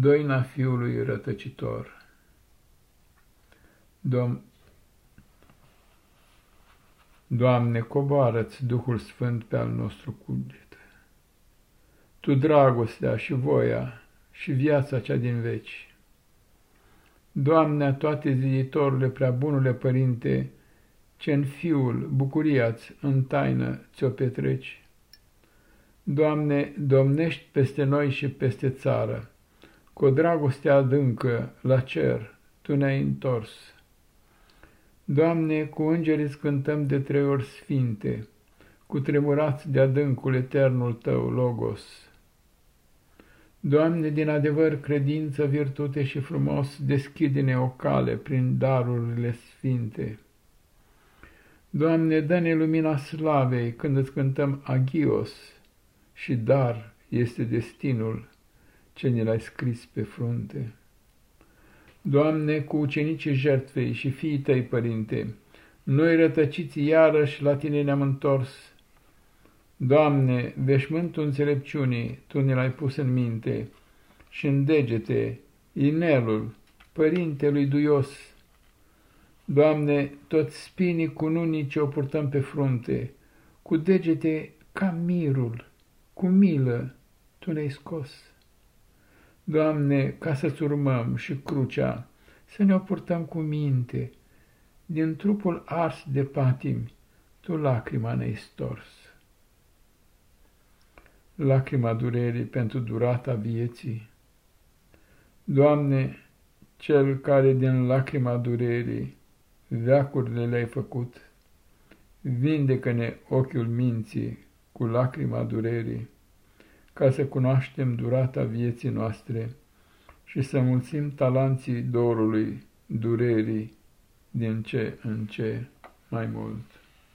Doina fiului rătăcitor Dom Doamne, coboară-ți Duhul Sfânt pe al nostru cuget. Tu dragostea și voia și viața cea din veci. Doamne, a toate ziditorule, prea bunule Părinte, ce în Fiul bucuria-ți în taină ți-o petreci. Doamne, domnești peste noi și peste țară, cu o dragoste adâncă la cer Tu ne-ai întors. Doamne, cu îngerii cântăm de trei ori sfinte, cu tremurați de adâncul eternul Tău, Logos. Doamne, din adevăr, credință, virtute și frumos, deschide-ne o cale prin darurile sfinte. Doamne, dă-ne lumina slavei când îți cântăm agios și dar este destinul ce ne l-ai scris pe frunte. Doamne, cu ucenicii jertfei și fiii tăi, Părinte, noi rătăciți iarăși la tine ne-am întors. Doamne, veșmântul înțelepciunii Tu ne l-ai pus în minte și în degete, inelul, Părintelui duios. Doamne, toți spinii cununii ce o purtăm pe frunte, cu degete ca mirul, cu milă, Tu ne-ai scos. Doamne, ca să-ți urmăm și crucea, să ne-o purtăm cu minte, din trupul ars de patimi, Tu lacrima ne-ai stors. Lacrima durerii pentru durata vieții. Doamne, Cel care din lacrima durerii veacurile le-ai făcut, vindecă-ne ochiul minții cu lacrima durerii ca să cunoaștem durata vieții noastre și să mulțim talanții dorului, durerii, din ce în ce mai mult.